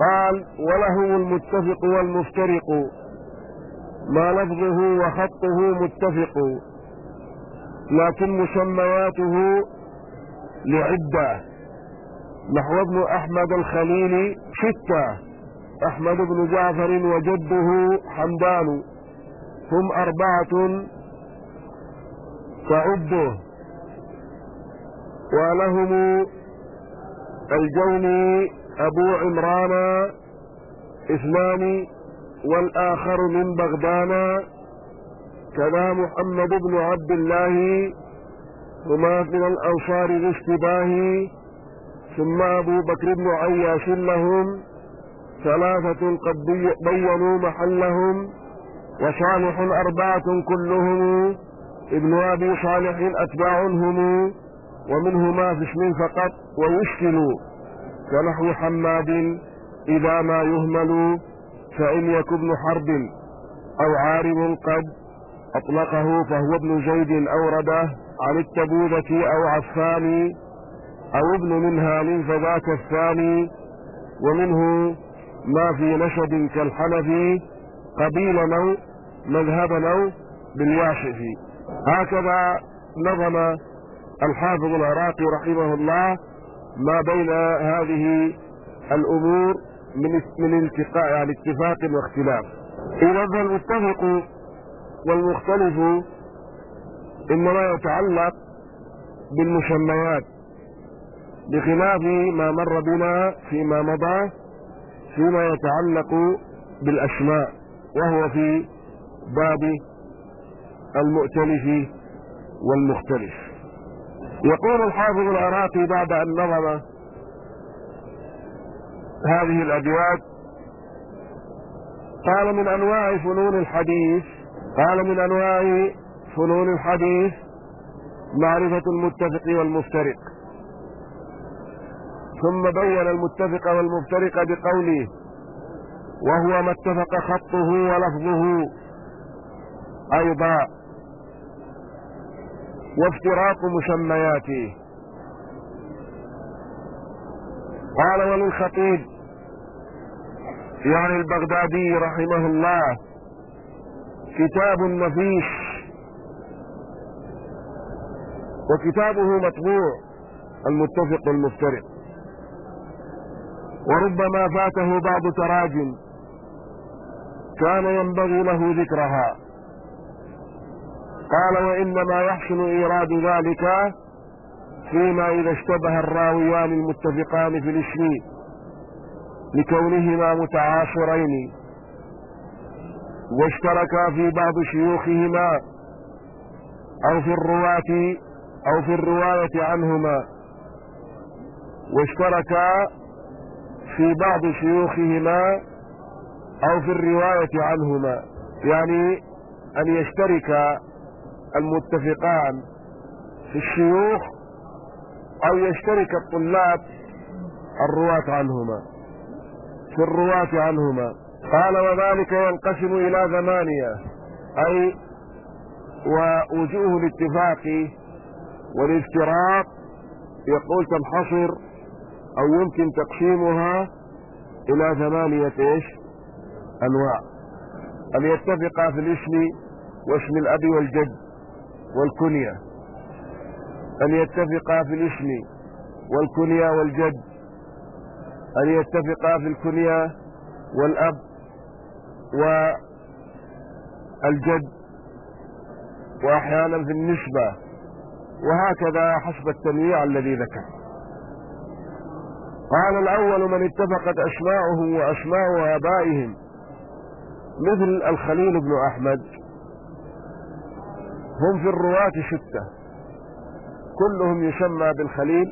قال وله المتفق والمفترق ما لفظه وخطه متفق لكن مسمياته لعدة. نحو ابن أحمد الخليل ستة أحمد بن جعفر وجده حمدان هم أربعة تعده. ولهم الجوني أبو عمران اثنان والآخر من بغدان كذا محمد بن عبد الله هما من الأنصار الاشتباه ثم أبو بكر بن عياش لهم ثلاثة قد بينوا محلهم وصالح أربعة كلهم ابن أبي صالح أتباع هم ومنهما في اسم فقط ويشكل كنحو حماد إذا ما يهمل فإن يك ابن حرب أو عارض قد أطلقه فهو ابن زيد أورده عن التبوذة أو عفان أو ابن منهال فذاك الثاني ومنه ما في نشد كالحنفي قبيلا أو مذهبا أو بالياشف. هكذا نظم الحافظ العراقي رحمه الله ما بين هذه الأمور من من التقاء يعني اتفاق واختلاف. إذا المتفق والمختلف إنما يتعلق بالمسميات بخلاف ما مر بنا فيما مضى فيما يتعلق بالأسماء وهو في باب المؤتلف والمختلف. يقول الحافظ العراقي بعد أن نظم هذه الأبيات قال من أنواع فنون الحديث قال من أنواع فنون الحديث معرفة المتفق والمفترق. ثم بين المتفق والمفترق بقوله وهو ما اتفق خطه ولفظه أيضا. وافتراق مسمياته. قال وللخطيب يعني البغدادي رحمه الله كتاب نفيس وكتابه مطبوع المتفق والمفترق. وربما فاته بعض تراجم كان ينبغي له ذكرها. قال وإنما يحسن إيراد ذلك فيما إذا اشتبه الراويان المتفقان في الاسم لكونهما متعاصرين واشتركا في بعض شيوخهما أو في الرواة أو في الرواية عنهما واشتركا في بعض شيوخهما أو في الرواية عنهما يعني أن يشترك المتفقان في الشيوخ أو يشترك الطلاب الرواة عنهما. في الرواة عنهما. قال وذلك ينقسم إلى ثمانية أي ووجوه الاتفاق والافتراق يقول تنحصر أو يمكن تقسيمها إلى ثمانية إيش؟ أنواع. أن يتفقا في الاسم واسم الأب والجد؟ والكنية. أن يتفقا في الاسم والكنية والجد. أن يتفقا في الكنية والأب والجد. وأحيانا في النسبة. وهكذا حسب التنويع الذي ذكر. قال الأول من اتفقت أسماؤه وأسماء آبائهم. مثل الخليل بن أحمد. هم في الرواة ستة. كلهم يسمى بالخليل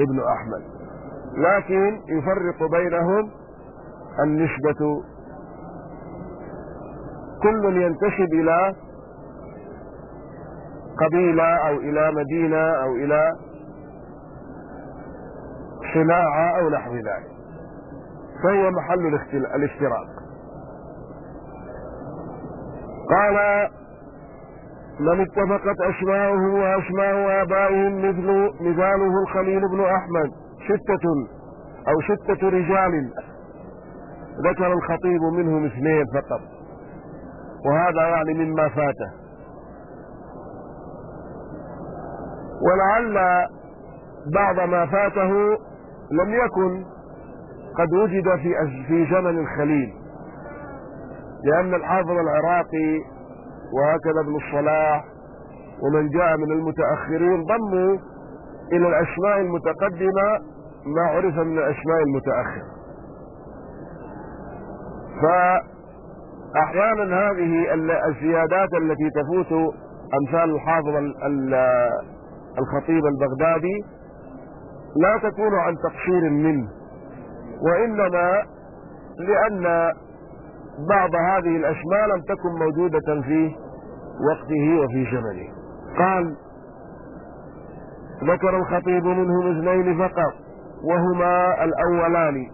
ابن أحمد. لكن يفرق بينهم النسبة. كل ينتسب إلى قبيلة أو إلى مدينة أو إلى صناعة أو نحو ذلك. فهو محل الاشتراك قال من اتفقت أسماؤه وأسماء آبائهم مثل مثاله الخليل بن أحمد. ستة أو ستة رجال. ذكر الخطيب منهم اثنين فقط. وهذا يعني مما فاته ولعل بعض ما فاته لم يكن قد وجد في في زمن الخليل. لأن الحافظ العراقي وهكذا ابن الصلاح ومن جاء من المتأخرين ضموا إلى الأسماء المتقدمة ما عرف من الأسماء المتأخرة. فأحيانا هذه الزيادات التي تفوت أمثال الحافظ الخطيب البغدادي لا تكون عن تقصير منه وإنما لأن بعض هذه الأسماء لم تكن موجودة في وقته وفي زمنه قال ذكر الخطيب منهم اثنين فقط وهما الأولان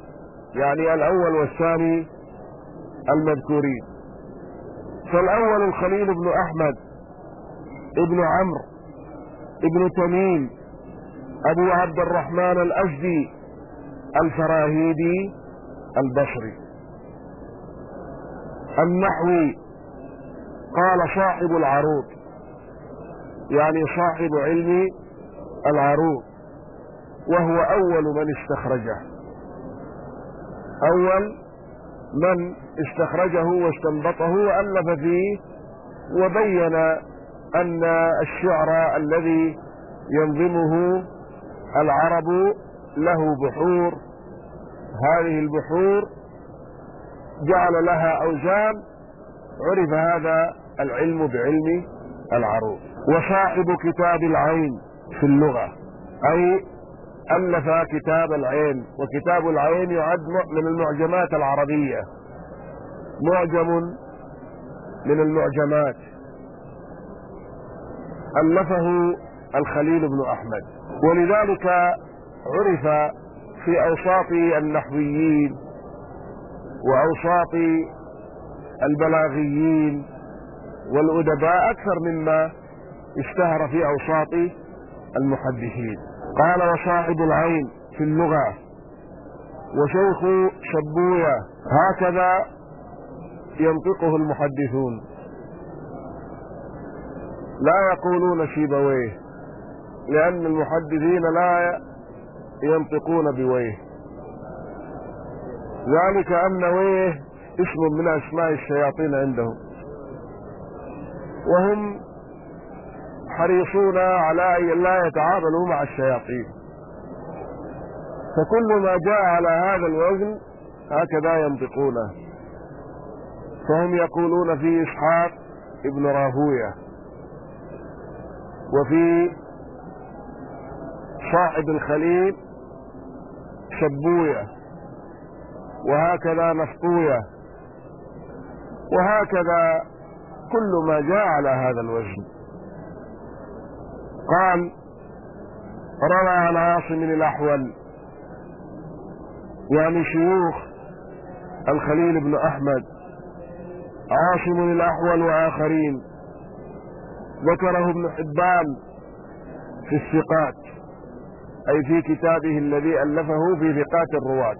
يعني الأول والثاني المذكورين. فالأول الخليل بن أحمد ابن عمرو ابن تميم أبو عبد الرحمن الأجدي الفراهيدي البصري. النحوي قال صاحب العروض. يعني صاحب علم العروض. وهو أول من استخرجه. أول من استخرجه واستنبطه وألف فيه وبين أن الشعر الذي ينظمه العرب له بحور. هذه البحور جعل لها أوزان عرف هذا العلم بعلم العروض. وصاحب كتاب العين في اللغة أي ألف كتاب العين وكتاب العين يعد من المعجمات العربية. معجم من المعجمات. ألفه الخليل بن أحمد. ولذلك عرف في أوساط النحويين وأوساط البلاغيين والأدباء أكثر مما اشتهر في أوساط المحدثين. قال وصاحب العين في اللغة وشيخ شبوية هكذا ينطقه المحدثون. لا يقولون شيبويه لأن المحدثين لا ينطقون بويه. ذلك أن ويه اسم من أسماء الشياطين عندهم. وهم حريصون على أن لا يتعاملوا مع الشياطين. فكل ما جاء على هذا الوزن هكذا ينطقونه. فهم يقولون في إسحاق ابن راهوية وفي صاحب الخليل شبوية. وهكذا نفطوية وهكذا كل ما جاء على هذا الوزن قال روى عن عاصم الأحول يعني شيوخ الخليل بن أحمد عاصم الأحول وآخرين. ذكره ابن حبان في الثقات أي في كتابه الذي ألفه في ثقات الرواة.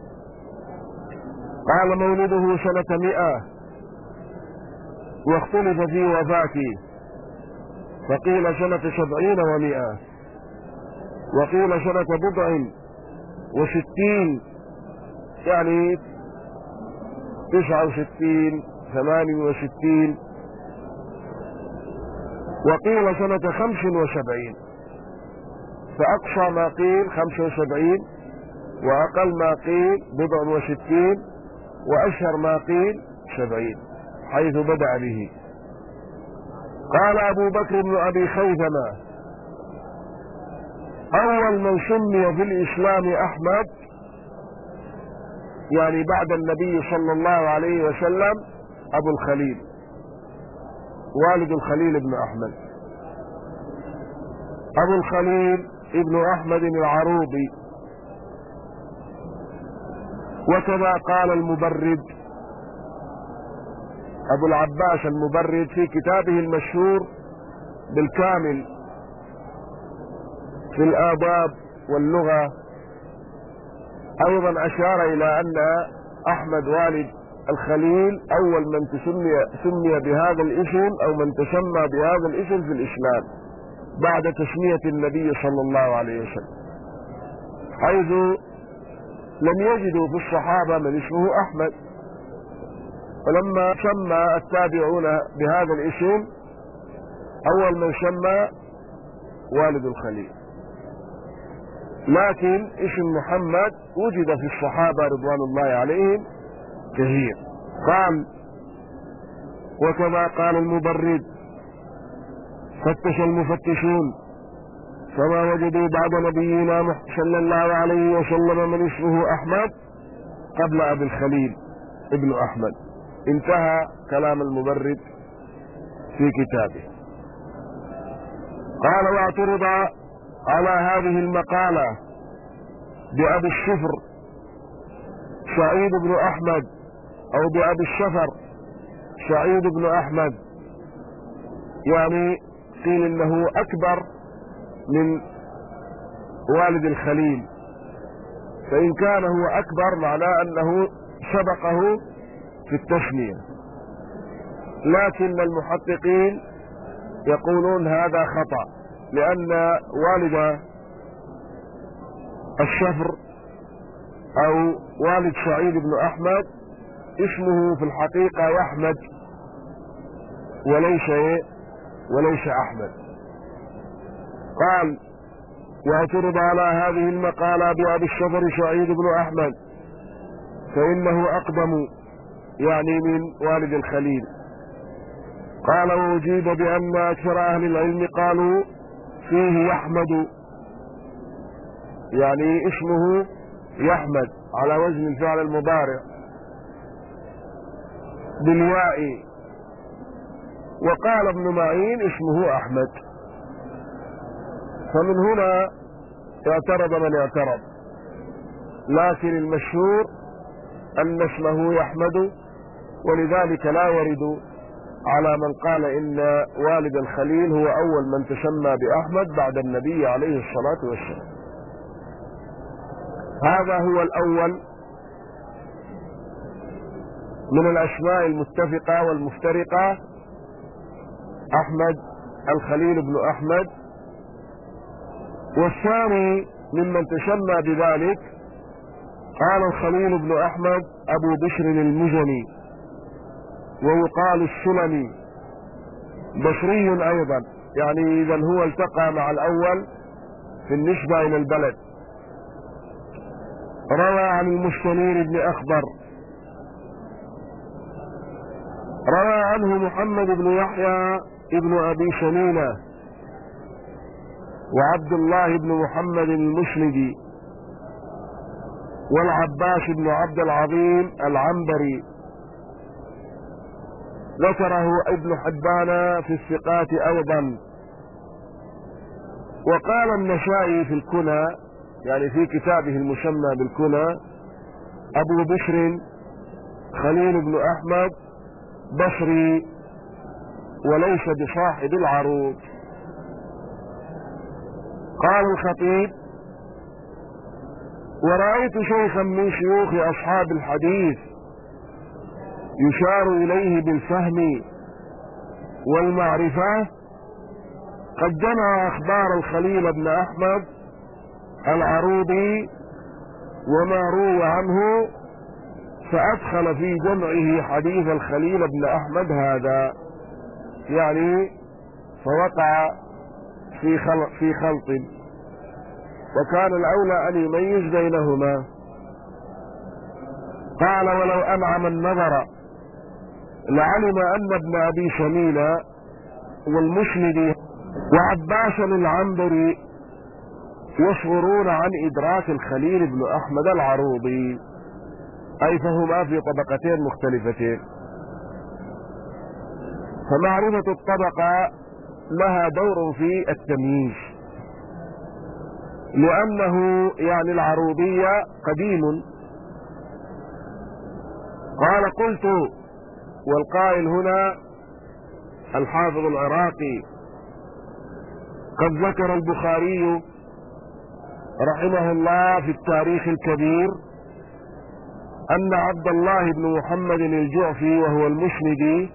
قال مولده سنة مئة واختلف في وفاته فقيل سنة سبعين ومئة. وقيل سنة بضع وستين. يعني تسعة وستين ثمان وستين. وقيل سنة خمس وسبعين. فأقصى ما قيل خمس وسبعين وأقل ما قيل بضع وستين. وأشهر ما قيل سبعين حيث بدأ به. قال أبو بكر بن أبي خيثمة أول من سمي في الإسلام أحمد يعني بعد النبي صلى الله عليه وسلم أبو الخليل والد الخليل بن أحمد. أبو الخليل ابن أحمد العروبي. وكذا قال المبرد أبو العباس المبرد في كتابه المشهور بالكامل في الآداب واللغة أيضا أشار إلى أن أحمد والد الخليل أول من تسمي سمي بهذا الاسم أو من تسمى بهذا الاسم في الإسلام بعد تسمية النبي صلى الله عليه وسلم. حيث لم يجدوا في الصحابة من اسمه أحمد. فلما سمى التابعون بهذا الاسم أول من سمى والد الخليل. لكن اسم محمد وجد في الصحابة رضوان الله عليهم كثير. قال وكما قال المبرد فتش المفتشون فما وجدوا بعد نبينا صلى الله عليه وسلم من اسمه أحمد قبل أبي الخليل ابن أحمد. انتهى كلام المبرد في كتابه. قال واعترض على هذه المقالة بأبي الشفر سعيد بن أحمد أو بأبي الشفر سعيد بن أحمد. يعني قيل إنه أكبر من والد الخليل. فإن كان هو أكبر معناه أنه سبقه في التسمية. لكن المحققين يقولون هذا خطأ لأن والد الشفر أو والد سعيد بن أحمد اسمه في الحقيقة يحمد وليس وليس أحمد. قال وأعترض على هذه المقالة بأبي الشفر سعيد بن أحمد فإنه أقدم يعني من والد الخليل. قال وأجيب بأن أكثر أهل العلم قالوا فيه يحمد يعني اسمه يحمد على وزن الفعل المضارع بالواء. وقال ابن معين اسمه أحمد. فمن هنا اعترض من اعترض. لكن المشهور أن اسمه يحمد ولذلك لا يرد على من قال إن والد الخليل هو أول من تسمى بأحمد بعد النبي عليه الصلاة والسلام. هذا هو الأول من الأسماء المتفقة والمفترقة أحمد الخليل بن أحمد. والثاني ممن تسمى بذلك قال الخليل بن أحمد أبو بشر المزني ويقال السلمي بصري أيضا يعني اذا هو التقى مع الأول في النسبة إلى البلد. روى عن المستنير بن أخضر. روى عنه محمد بن يحيى ابن أبي شمينة وعبد الله بن محمد المسندي والعباس بن عبد العظيم العنبري. ذكره ابن حبان في الثقات أيضا. وقال النشائي في الكنى يعني في كتابه المسمى بالكنى أبو بشر خليل بن أحمد بصري وليس بصاحب العروض. قال الخطيب ورأيت شيخا من شيوخ أصحاب الحديث يشار إليه بالفهم والمعرفة. قد جمع أخبار الخليل بن أحمد العروضي وما روي عنه فأدخل في جمعه حديث الخليل بن أحمد هذا. يعني فوقع في خلط, في خلط. وكان الأولى أن يميز بينهما. قال ولو أنعم النظر لعلم أن ابن أبي شميلة والمسند وعباس العنبري يصغرون عن إدراك الخليل بن أحمد العروضي. أي فهما في طبقتين مختلفتين. فمعرفة الطبقة لها دور في التمييز. لأنه يعني العروضية قديم. قال قلت والقائل هنا الحافظ العراقي قد ذكر البخاري رحمه الله في التاريخ الكبير أن عبد الله بن محمد الجعفي وهو المسندي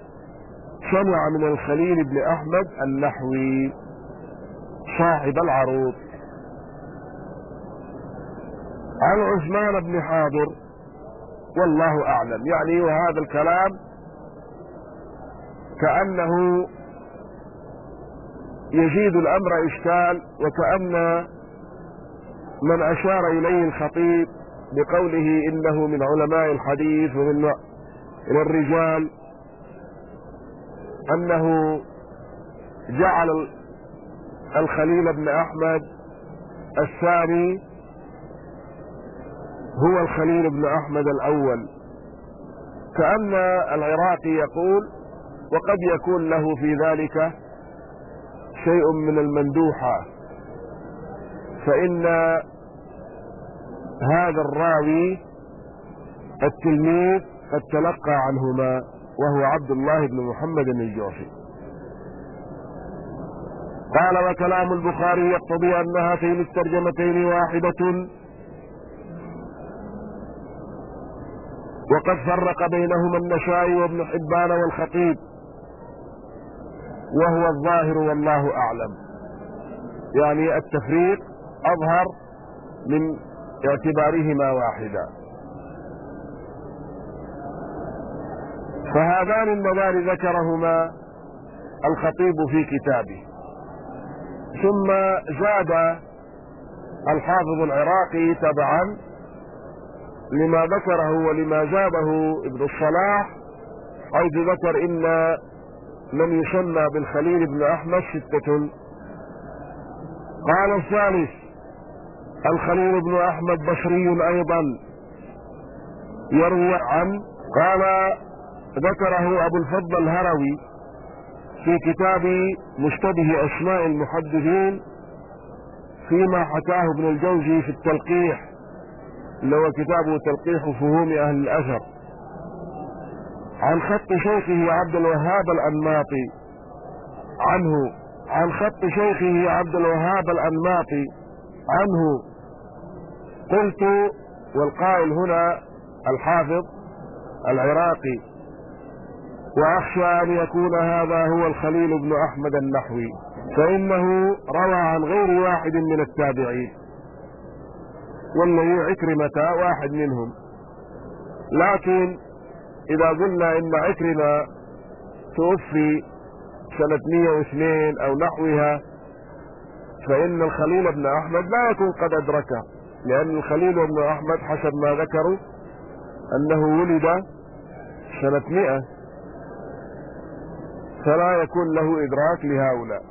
سمع من الخليل بن أحمد النحوي صاحب العروض. عن عثمان بن حاضر والله أعلم. يعني وهذا الكلام كأنه يزيد الأمر إشكال وكأن من أشار إليه الخطيب بقوله إنه من علماء الحديث ومن من الرجال أنه جعل الخليل بن أحمد الثاني هو الخليل بن أحمد الأول. كأن العراقي يقول وقد يكون له في ذلك شيء من المندوحة فإن هذا الراوي التلميذ قد تلقى عنهما. وهو عبد الله بن محمد الجوفي. قال وكلام البخاري يقتضي أن هاتين الترجمتين واحدة. وقد فرق بينهما النشائي وابن حبان والخطيب. وهو الظاهر والله أعلم. يعني التفريق أظهر من اعتبارهما واحدا. فهذان اللذان ذكرهما الخطيب في كتابه. ثم زاد الحافظ العراقي تبعا لما ذكره ولما جابه ابن الصلاح حيث ذكر إن من يسمى بالخليل بن أحمد ستة. قال الثالث الخليل بن أحمد بصري أيضا. يروى عن قال ذكره أبو الفضل الهروي في كتاب مشتبه أسماء المحدثين فيما حكاه ابن الجوزي في التلقيح اللي هو كتابه تلقيح فهوم أهل الأثر. عن خط شيخه عبد الوهاب الأنماطي عنه عن خط شيخه عبد الوهاب الأنماطي عنه. قلت والقائل هنا الحافظ العراقي وأخشى أن يكون هذا هو الخليل بن أحمد النحوي فإنه روى عن غير واحد من التابعين. والذي عكرمة واحد منهم. لكن إذا قلنا إن عكرمة توفي سنة 102 أو نحوها فإن الخليل بن أحمد لا يكون قد أدركه لأن الخليل بن أحمد حسب ما ذكروا أنه ولد سنة 100 فلا يكون له إدراك لهؤلاء.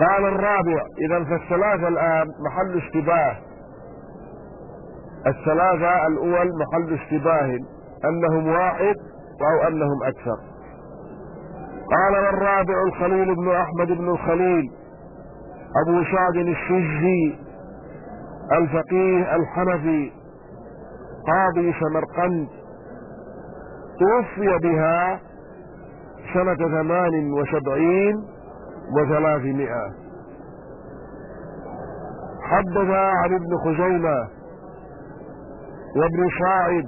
قال الرابع إذا فالثلاثة الآن محل اشتباه. الثلاثة الأول محل اشتباه أنهم واحد أو أنهم أكثر. قال والرابع الخليل بن أحمد بن الخليل أبو سعد الشجي الفقيه الحنفي قاضي سمرقند توفي بها سنة ثمان وسبعين وثلاثمائة. حدث عن ابن خزيمة وابن صاعد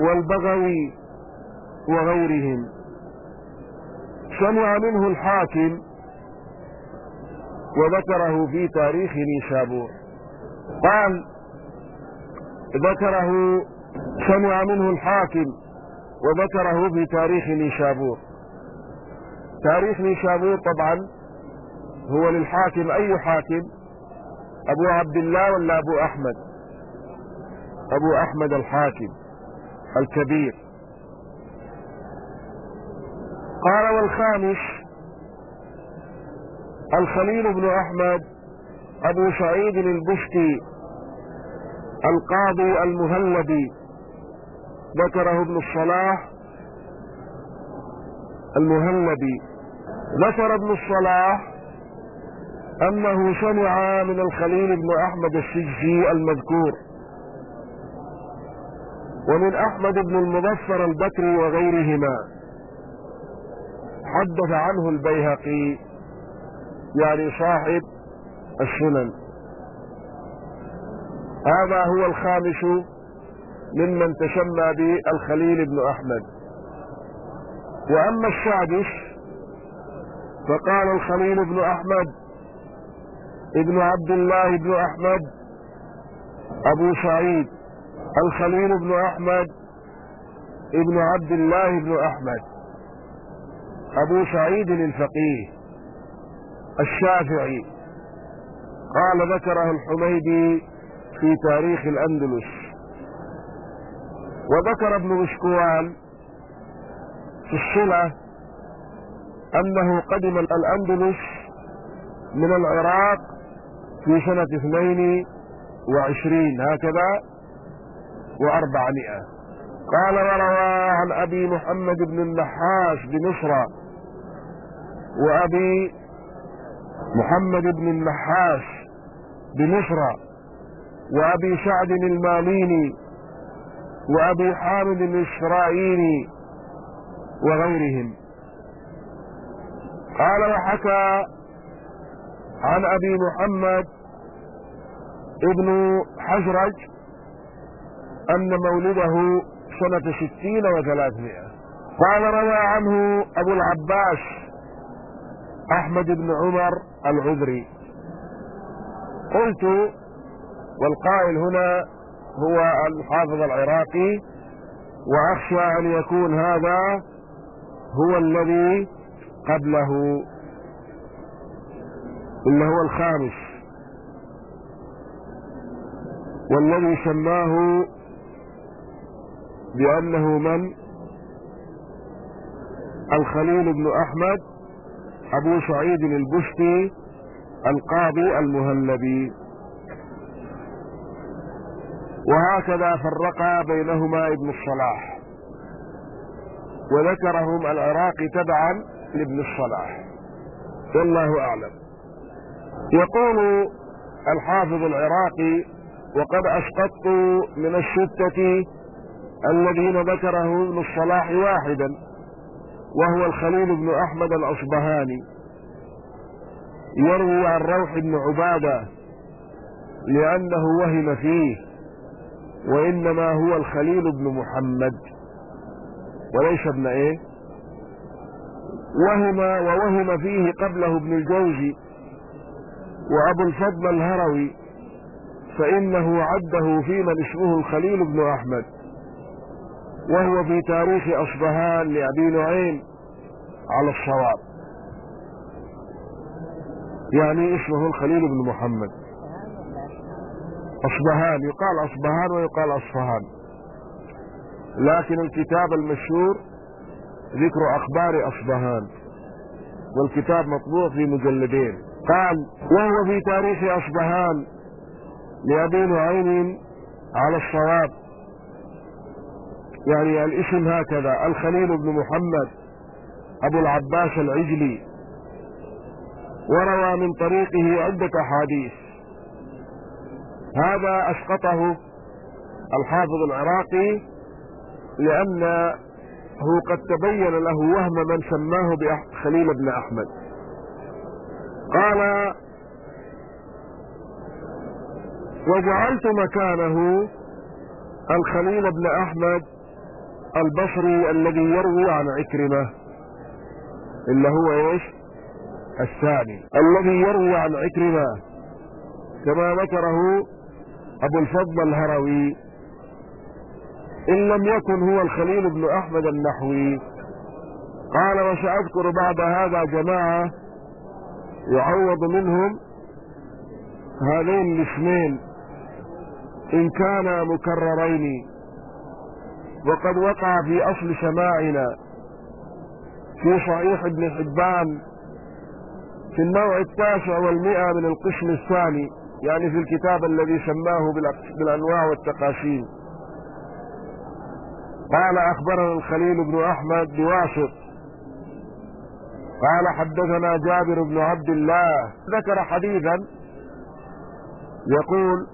والبغوي وغيرهم. سمع منه الحاكم وذكره في تاريخ نيشابور قال ذكره سمع منه الحاكم وذكره في تاريخ نيشابور. تاريخ نيشابور طبعا هو للحاكم أي حاكم؟ أبو عبد الله ولا أبو أحمد؟ أبو أحمد الحاكم الكبير. قال والخامس الخليل بن أحمد أبو سعيد البشتي القاضي المهلبي. ذكره ابن الصلاح المهلبي ذكر ابن الصلاح أنه سمع من الخليل بن أحمد السجي المذكور ومن أحمد بن المظفر البكري وغيرهما. حدث عنه البيهقي يعني صاحب السنن. هذا هو الخامس. ممن تسمى بالخليل بن أحمد. وأما السادس فقال الخليل بن أحمد ابن عبد الله بن أحمد أبو سعيد. الخليل بن أحمد ابن عبد الله بن أحمد. أبو سعيد الفقيه الشافعي. قال ذكره الحميدي في تاريخ الأندلس. وذكر ابن مشكوان في الصلة أنه قدم الأندلس من العراق في سنة اثنين وعشرين هكذا؟ وأربعمائة. قال وروى عن أبي محمد بن النحاس بمصر وأبي محمد بن النحاس بمصر وأبي سعد الماليني وابي حامد الاسرائيلي وغيرهم. قال وحكى عن أبي محمد ابن حجرج أن مولده سنة ستين وثلاثمائة. قال روى عنه أبو العباس أحمد بن عمر العذري. قلت والقائل هنا هو الحافظ العراقي وأخشى أن يكون هذا هو الذي قبله. اللي هو الخامس. والذي سماه بأنه من؟ الخليل بن أحمد أبو سعيد البستي القاضي المهلبي. وهكذا فرق بينهما ابن الصلاح. وذكرهم العراقي تبعا لابن الصلاح. والله أعلم. يقول الحافظ العراقي وقد أسقطت من الستة الذين ذكره ابن الصلاح واحدا وهو الخليل بن أحمد الأصبهاني. يروي عن روح بن عبادة لأنه وهم فيه. وإنما هو الخليل بن محمد. وليس ابن إيه؟ وهم ووهم فيه قبله ابن الجوزي وأبو الفضل الهروي فإنه عده في من اسمه الخليل بن أحمد. وهو في تاريخ أصبهان لأبي نعيم على الصواب. يعني اسمه الخليل بن محمد. أصبهان يقال أصبهان ويقال أصفهان. لكن الكتاب المشهور ذكر أخبار أصبهان والكتاب مطبوع في مجلدين. قال وهو في تاريخ أصبهان لابي نعيم على الصواب. يعني الاسم هكذا الخليل بن محمد أبو العباس العجلي. وروى من طريقه عدة احاديث هذا أسقطه الحافظ العراقي لأنه قد تبين له وهم من سماه بخليل بن أحمد. قال وجعلت مكانه الخليل بن أحمد البصري الذي يروي عن عكرمة اللي هو إيش؟ الثاني. الذي يروي عن عكرمة كما ذكره أبو الفضل الهروي. إن لم يكن هو الخليل بن أحمد النحوي. قال وسأذكر بعد هذا جماعة يعوض منهم هذين الاسمين إن كانا مكررين. وقد وقع في أصل سماعنا في صحيح ابن حبان في النوع التاسع والمئة من القسم الثاني. يعني في الكتاب الذي سماه بالأنواع والتقاسيم. قال أخبرنا الخليل بن أحمد بواسط. قال حدثنا جابر بن عبد الله. ذكر حديثا يقول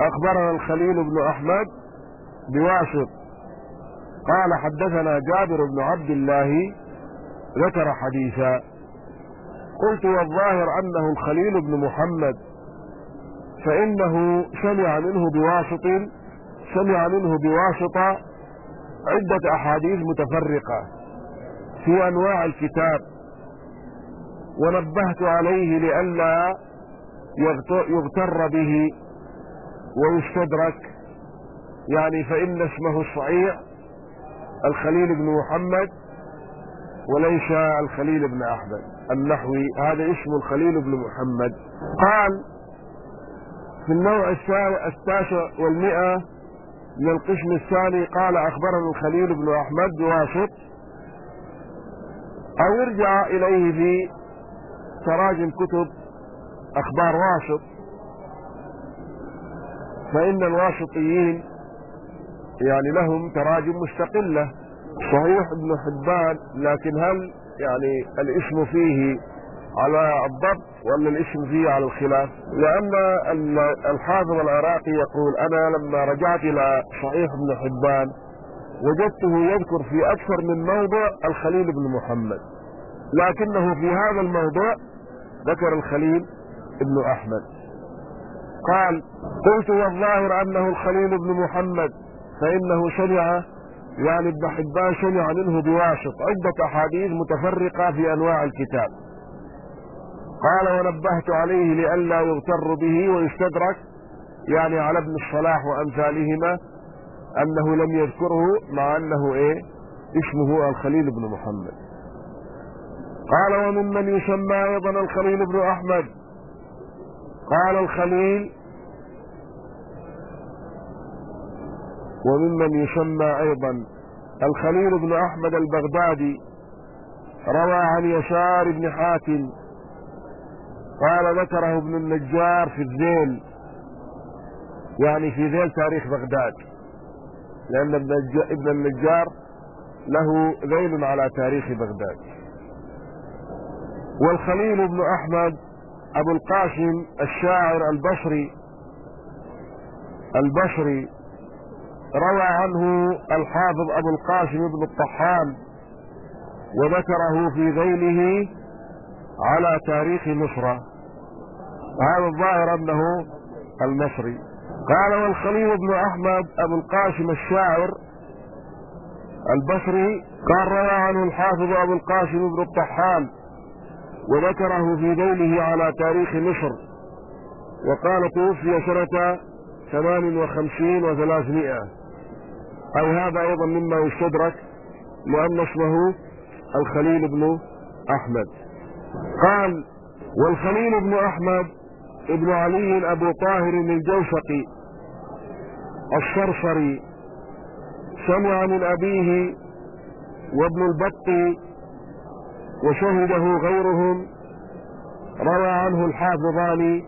أخبرنا الخليل بن أحمد بواسط. قال حدثنا جابر بن عبد الله. ذكر حديثا قلت والظاهر أنه الخليل بن محمد فإنه سمع منه بواسط سمع منه بواسطة عدة أحاديث متفرقة في أنواع الكتاب ونبهت عليه لئلا يغتر به ويستدرك. يعني فإن اسمه الصحيح الخليل بن محمد وليس الخليل بن أحمد النحوي هذا اسم الخليل بن محمد. قال في النوع التاسع والمئة من القسم الثاني قال أخبرنا الخليل بن أحمد بواسط أو يرجع إليه في تراجم كتب أخبار واسط. فإن الواسطيين يعني لهم تراجم مستقلة. صحيح ابن حبان لكن هل يعني الاسم فيه على الضبط ولا الاسم فيه على الخلاف؟ لأن الحافظ العراقي يقول أنا لما رجعت إلى صحيح ابن حبان وجدته يذكر في أكثر من موضع الخليل بن محمد لكنه في هذا الموضوع ذكر الخليل ابن أحمد. قال قلت والظاهر أنه الخليل بن محمد فإنه سمع يعني ابن حبان سمع منه بواسط عدة أحاديث متفرقة في أنواع الكتاب. قال ونبهت عليه لئلا يغتر به ويستدرك يعني على ابن الصلاح وأمثالهما أنه لم يذكره مع أنه إيه؟ اسمه الخليل بن محمد. قال وممن يسمى أيضا الخليل بن أحمد. قال الخليل وممن يسمى أيضا الخليل بن أحمد البغدادي روى عن يسار بن حاتم قال ذكره ابن النجار في الذيل يعني في ذيل تاريخ بغداد لأن ابن النجار له ذيل على تاريخ بغداد. والخليل بن أحمد أبو القاسم الشاعر البصري البصري روى عنه الحافظ أبو القاسم بن الطحان وذكره في ذيله على تاريخ مصر. هذا الظاهر أنه المصري. قال والخليل بن أحمد أبو القاسم الشاعر البصري قال روى عنه الحافظ أبو القاسم بن الطحان وذكره في ذيله على تاريخ مصر. وقال توفي سنة ثمان وخمسين وثلاثمائة. أو هذا أيضا مما يستدرك لأن اسمه الخليل بن أحمد. قال والخليل بن أحمد ابن علي أبو طاهر الجوشقي الصرصري سمع من أبيه وابن البط وشهده غيرهم روى عنه الحافظان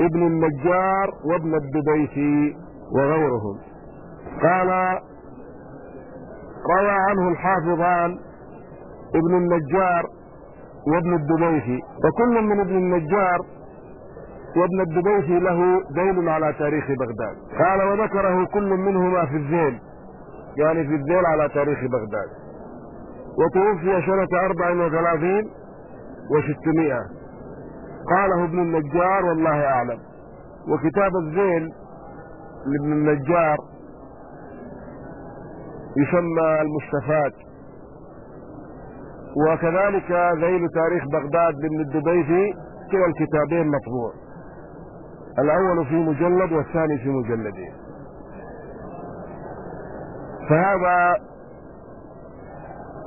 ابن النجار وابن الدبيسي وغيرهم. قال روى عنه الحافظان ابن النجار وابن الدبيثي وكل من ابن النجار وابن الدبيثي له دين على تاريخ بغداد. قال وذكره كل منهما في الذيل يعني في الذيل على تاريخ بغداد. وتوفي سنة أربع وثلاثين وستمائة. قاله ابن النجار والله أعلم. وكتاب الذيل لابن النجار يسمى المستفاد. وكذلك ذيل تاريخ بغداد لابن الدبيثي كلا الكتابين مطبوع. الأول في مجلد والثاني في مجلدين. فهذا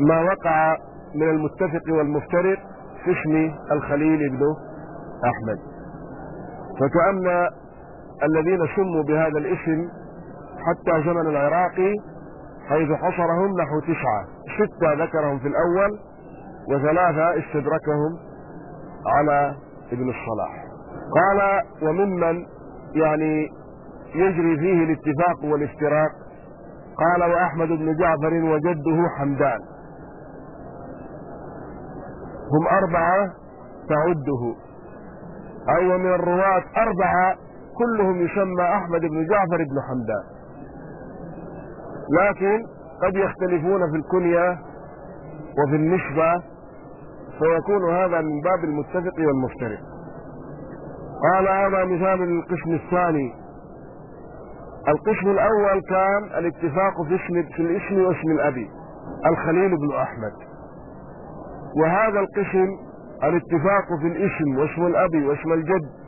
ما وقع من المتفق والمفترق في اسم الخليل بن أحمد. فكأن الذين سموا بهذا الاسم حتى زمن العراقي حيث حصرهم نحو تسعة ستة ذكرهم في الأول وثلاثة استدركهم على ابن الصلاح. قال وممن يعني يجري فيه الاتفاق والافتراق. قال وأحمد بن جعفر وجده حمدان. هم أربعة تعده. أي من الرواة أربعة كلهم يسمى أحمد بن جعفر بن حمدان. لكن قد يختلفون في الكنية وفي النسبة فيكون هذا من باب المتفق والمفترق. قال هذا مثال للقسم الثاني. القسم الأول كان الاتفاق في اسم في الاسم واسم الأبي الخليل بن أحمد. وهذا القسم الاتفاق في الاسم واسم الأبي واسم الجد.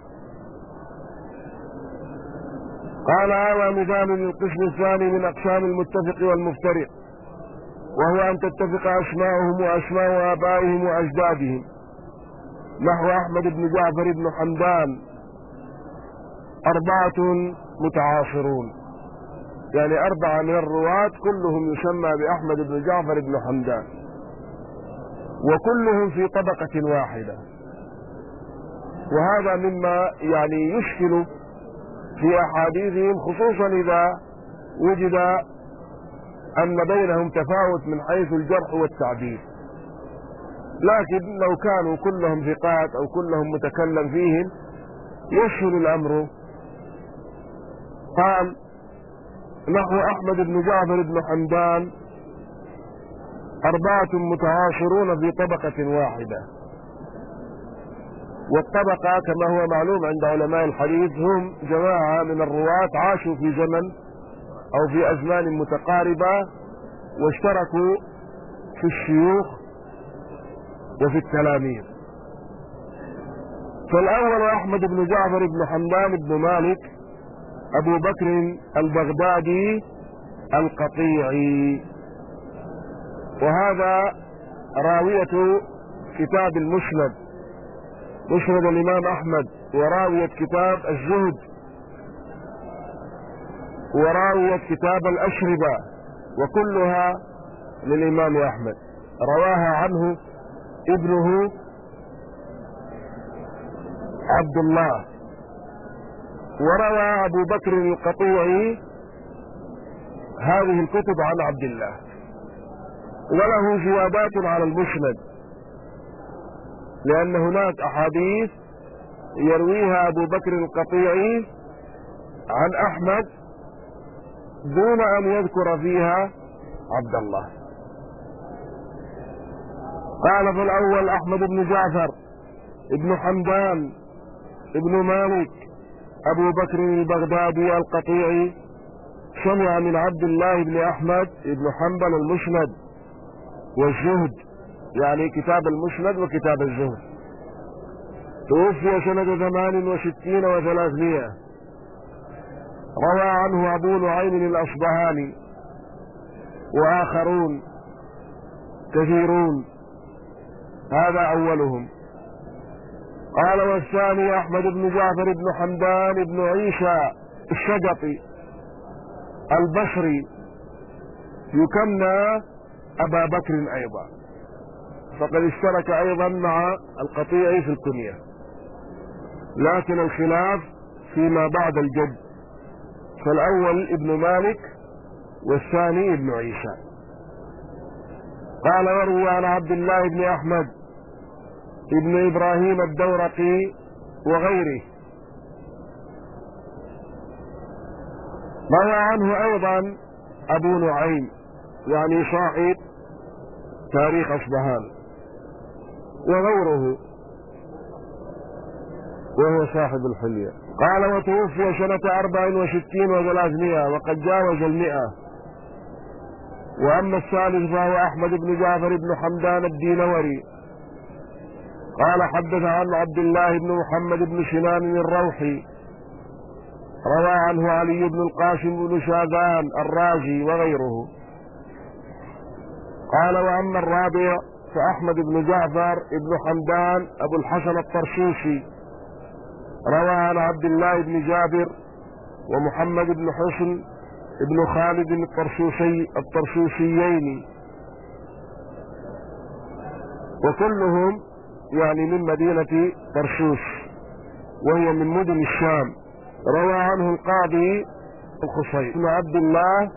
قال هذا مثال للقسم الثاني من أقسام المتفق والمفترق وهو أن تتفق أسماؤهم وأسماء آبائهم وأجدادهم. نحو أحمد بن جعفر بن حمدان. أربعة متعاصرون. يعني أربعة من الرواة كلهم يسمى بأحمد بن جعفر بن حمدان. وكلهم في طبقة واحدة. وهذا مما يعني يشكل في أحاديثهم خصوصا إذا وجد أن بينهم تفاوت من حيث الجرح والتعديل. لكن لو كانوا كلهم ثقات أو كلهم متكلم فيهم يسهل الأمر. قال نحو أحمد بن جعفر بن حمدان أربعة متعاشرون في طبقة واحدة. والطبقة كما هو معلوم عند علماء الحديث هم جماعة من الرواة عاشوا في زمن أو في أزمان متقاربة واشتركوا في الشيوخ وفي التلاميذ. فالأول أحمد بن جعفر بن حمدان بن مالك أبو بكر البغدادي القطيعي. وهذا راوية كتاب المسند. مسند الإمام أحمد وراوية كتاب الزهد وراوية كتاب الأشربة وكلها للإمام أحمد. رواها عنه ابنه عبد الله. وروى أبو بكر القطوعي هذه الكتب عن عبد الله. وله جوابات على المسند. لأن هناك أحاديث يرويها أبو بكر القطيعي عن أحمد دون أن يذكر فيها عبد الله. قال في الأول أحمد بن جعفر ابن حمدان ابن مالك أبو بكر البغدادي القطيعي سمع من عبد الله بن أحمد بن حنبل المسند والزهد. يعني كتاب المسند وكتاب الزهد. توفي سنة ثمان وستين وثلاثمائة. روى عنه أبو نعيم الأصبهاني. وآخرون. كثيرون. هذا أولهم. قال والثاني أحمد بن جعفر بن حمدان بن عيسى الشجطي البصري. يكنى أبا بكر أيضا. فقد اشترك أيضا مع القطيع في الكنية. لكن الخلاف فيما بعد الجد. فالأول ابن مالك والثاني ابن عيسى. قال وروي عن عبد الله بن أحمد ابن إبراهيم الدورقي وغيره. روى عنه أيضا أبو نعيم يعني صاحب تاريخ أصبهان. وغيره وهو صاحب الحلية. قال وتوفي سنة أربع وستين وثلاثمائة وقد جاوز المئة. وأما الثالث فهو أحمد بن جعفر بن حمدان الدينوري. قال حدث عن عبد الله بن محمد بن سنان الروحي. روى عنه علي بن القاسم بن شاذان الرازي وغيره. قال وأما الرابع فاحمد بن جعفر بن حمدان أبو الحسن الطرشوشي روى عن عبد الله بن جابر ومحمد بن حسن بن خالد الطرشوشي الطرشوشيين وكلهم يعني من مدينة طرشوش وهي من مدن الشام. روى عنه القاضي الخصي بن عبد الله